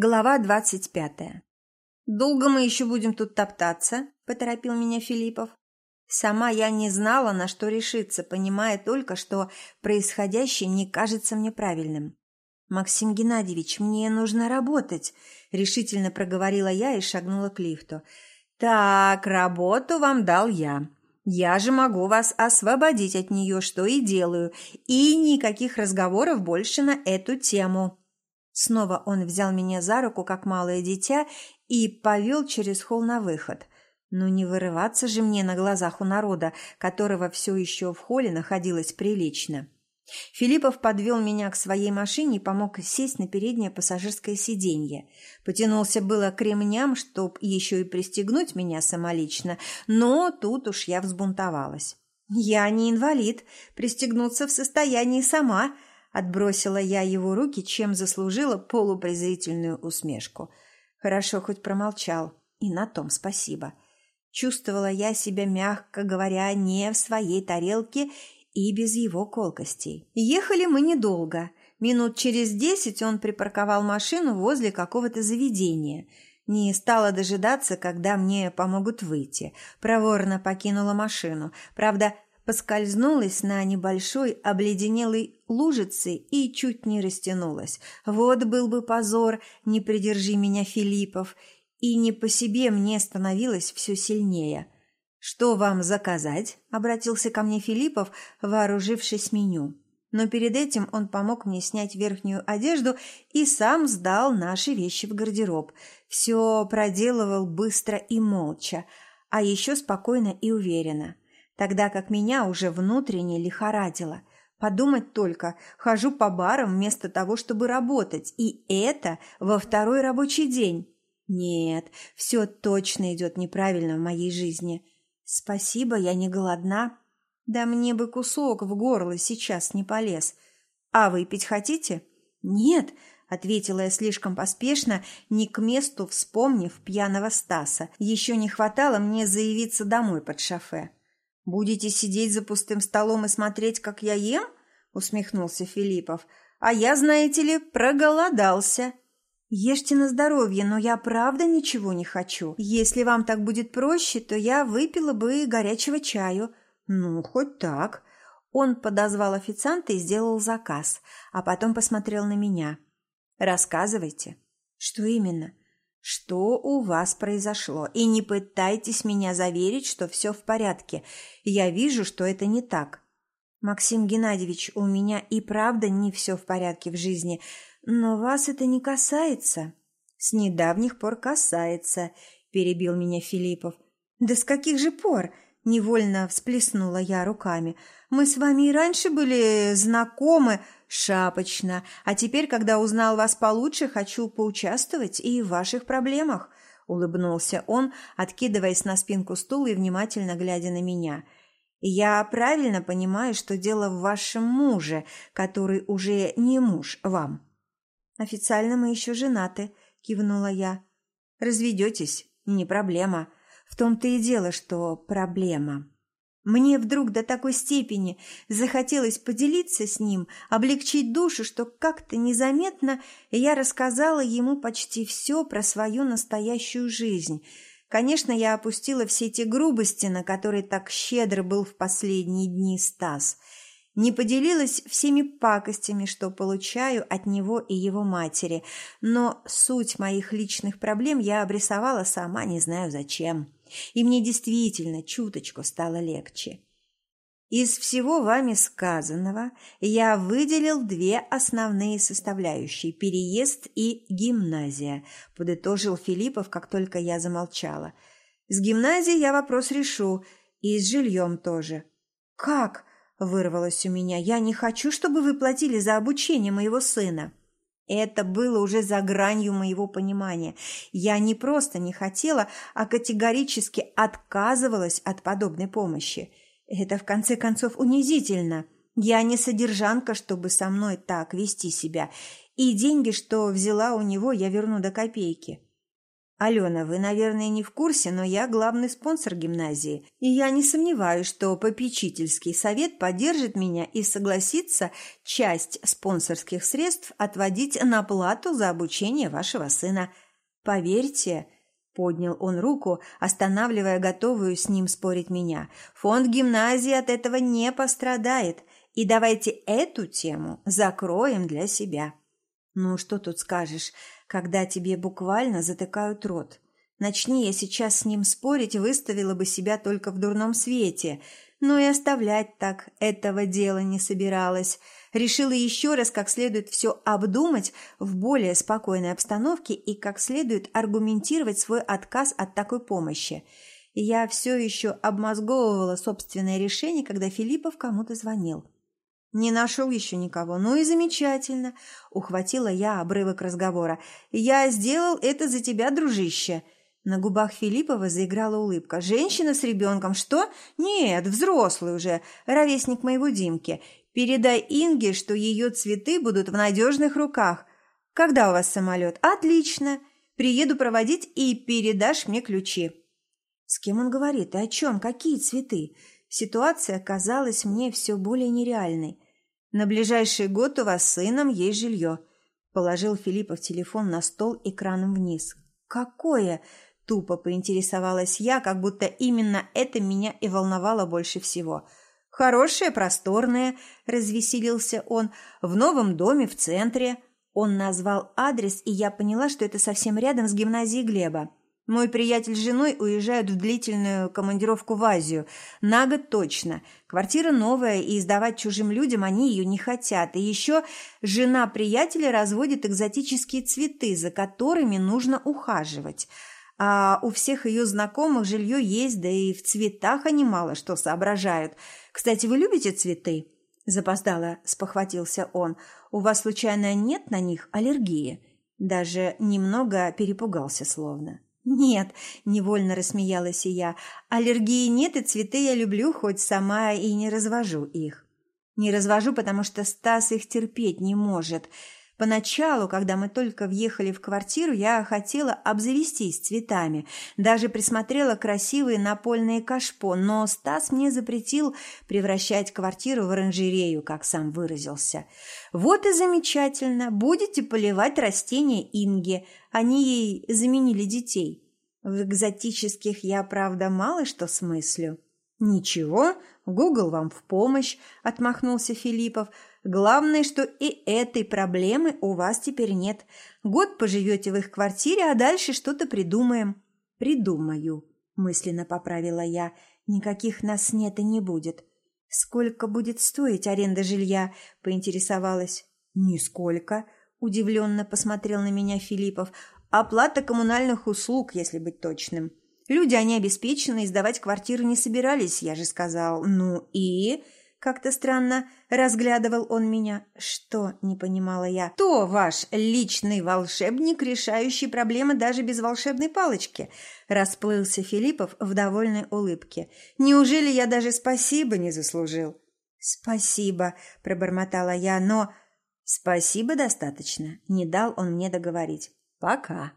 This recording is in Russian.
Глава двадцать пятая. «Долго мы еще будем тут топтаться?» – поторопил меня Филиппов. Сама я не знала, на что решиться, понимая только, что происходящее не кажется мне правильным. «Максим Геннадьевич, мне нужно работать», – решительно проговорила я и шагнула к лифту. «Так, работу вам дал я. Я же могу вас освободить от нее, что и делаю, и никаких разговоров больше на эту тему», Снова он взял меня за руку, как малое дитя, и повел через холл на выход. Ну не вырываться же мне на глазах у народа, которого все еще в холле находилось прилично. Филиппов подвел меня к своей машине и помог сесть на переднее пассажирское сиденье. Потянулся было к ремням, чтоб еще и пристегнуть меня самолично, но тут уж я взбунтовалась. «Я не инвалид, пристегнуться в состоянии сама», Отбросила я его руки, чем заслужила полупрезрительную усмешку. Хорошо хоть промолчал, и на том спасибо. Чувствовала я себя, мягко говоря, не в своей тарелке и без его колкостей. Ехали мы недолго. Минут через десять он припарковал машину возле какого-то заведения. Не стала дожидаться, когда мне помогут выйти. Проворно покинула машину. Правда, поскользнулась на небольшой обледенелой лужице и чуть не растянулась. Вот был бы позор, не придержи меня, Филиппов, и не по себе мне становилось все сильнее. «Что вам заказать?» – обратился ко мне Филиппов, вооружившись меню. Но перед этим он помог мне снять верхнюю одежду и сам сдал наши вещи в гардероб. Все проделывал быстро и молча, а еще спокойно и уверенно – тогда как меня уже внутренне лихорадило. Подумать только, хожу по барам вместо того, чтобы работать, и это во второй рабочий день. Нет, все точно идет неправильно в моей жизни. Спасибо, я не голодна. Да мне бы кусок в горло сейчас не полез. А выпить хотите? Нет, ответила я слишком поспешно, не к месту вспомнив пьяного Стаса. Еще не хватало мне заявиться домой под шофе. «Будете сидеть за пустым столом и смотреть, как я ем?» – усмехнулся Филиппов. «А я, знаете ли, проголодался». «Ешьте на здоровье, но я правда ничего не хочу. Если вам так будет проще, то я выпила бы горячего чаю». «Ну, хоть так». Он подозвал официанта и сделал заказ, а потом посмотрел на меня. «Рассказывайте». «Что именно?» Что у вас произошло, и не пытайтесь меня заверить, что все в порядке. Я вижу, что это не так. Максим Геннадьевич, у меня и правда не все в порядке в жизни, но вас это не касается. С недавних пор касается, перебил меня Филиппов. Да с каких же пор? Невольно всплеснула я руками. Мы с вами и раньше были знакомы, шапочно, а теперь, когда узнал вас получше, хочу поучаствовать и в ваших проблемах, улыбнулся он, откидываясь на спинку стула и внимательно глядя на меня. Я правильно понимаю, что дело в вашем муже, который уже не муж вам. Официально мы еще женаты, кивнула я. Разведетесь? Не проблема. В том-то и дело, что проблема. Мне вдруг до такой степени захотелось поделиться с ним, облегчить душу, что как-то незаметно я рассказала ему почти все про свою настоящую жизнь. Конечно, я опустила все те грубости, на которые так щедро был в последние дни Стас – не поделилась всеми пакостями, что получаю от него и его матери, но суть моих личных проблем я обрисовала сама не знаю зачем, и мне действительно чуточку стало легче. Из всего вами сказанного я выделил две основные составляющие – переезд и гимназия, подытожил Филиппов, как только я замолчала. С гимназией я вопрос решу, и с жильем тоже. «Как?» Вырвалось у меня. «Я не хочу, чтобы вы платили за обучение моего сына». Это было уже за гранью моего понимания. Я не просто не хотела, а категорически отказывалась от подобной помощи. Это, в конце концов, унизительно. Я не содержанка, чтобы со мной так вести себя. И деньги, что взяла у него, я верну до копейки. Алена, вы, наверное, не в курсе, но я главный спонсор гимназии, и я не сомневаюсь, что попечительский совет поддержит меня и согласится часть спонсорских средств отводить на плату за обучение вашего сына. Поверьте, поднял он руку, останавливая готовую с ним спорить меня. Фонд гимназии от этого не пострадает, и давайте эту тему закроем для себя. Ну, что тут скажешь? когда тебе буквально затыкают рот. Начни я сейчас с ним спорить, выставила бы себя только в дурном свете, но и оставлять так этого дела не собиралась. Решила еще раз как следует все обдумать в более спокойной обстановке и как следует аргументировать свой отказ от такой помощи. я все еще обмозговывала собственное решение, когда Филиппов кому-то звонил. «Не нашел еще никого. Ну и замечательно!» – ухватила я обрывок разговора. «Я сделал это за тебя, дружище!» На губах Филиппова заиграла улыбка. «Женщина с ребенком? Что? Нет, взрослый уже, ровесник моего Димки. Передай Инге, что ее цветы будут в надежных руках. Когда у вас самолет? Отлично! Приеду проводить и передашь мне ключи». С кем он говорит и о чем? Какие цветы? Ситуация казалась мне все более нереальной. «На ближайший год у вас с сыном есть жилье», – положил Филиппов телефон на стол экраном вниз. «Какое?» – тупо поинтересовалась я, как будто именно это меня и волновало больше всего. «Хорошее, просторное», – развеселился он, – «в новом доме в центре». Он назвал адрес, и я поняла, что это совсем рядом с гимназией Глеба. Мой приятель с женой уезжают в длительную командировку в Азию. На год точно. Квартира новая, и сдавать чужим людям они ее не хотят. И еще жена приятеля разводит экзотические цветы, за которыми нужно ухаживать. А у всех ее знакомых жилье есть, да и в цветах они мало что соображают. Кстати, вы любите цветы? Запоздало спохватился он. У вас, случайно, нет на них аллергии? Даже немного перепугался словно. «Нет», – невольно рассмеялась и я, – «аллергии нет, и цветы я люблю, хоть сама и не развожу их». Не развожу, потому что Стас их терпеть не может. Поначалу, когда мы только въехали в квартиру, я хотела обзавестись цветами, даже присмотрела красивые напольные кашпо, но Стас мне запретил превращать квартиру в оранжерею, как сам выразился. Вот и замечательно, будете поливать растения Инги, они ей заменили детей. В экзотических я, правда, мало что смыслю. Ничего, Гугл вам в помощь, отмахнулся Филиппов. Главное, что и этой проблемы у вас теперь нет. Год поживете в их квартире, а дальше что-то придумаем». «Придумаю», – мысленно поправила я. «Никаких нас нет и не будет». «Сколько будет стоить аренда жилья?» – поинтересовалась. «Нисколько», – удивленно посмотрел на меня Филиппов. «Оплата коммунальных услуг, если быть точным. Люди, они обеспечены, и сдавать квартиру не собирались, я же сказал. Ну и...» Как-то странно разглядывал он меня. Что, не понимала я. То ваш личный волшебник, решающий проблемы даже без волшебной палочки. Расплылся Филиппов в довольной улыбке. Неужели я даже спасибо не заслужил? Спасибо, пробормотала я, но... Спасибо достаточно. Не дал он мне договорить. Пока.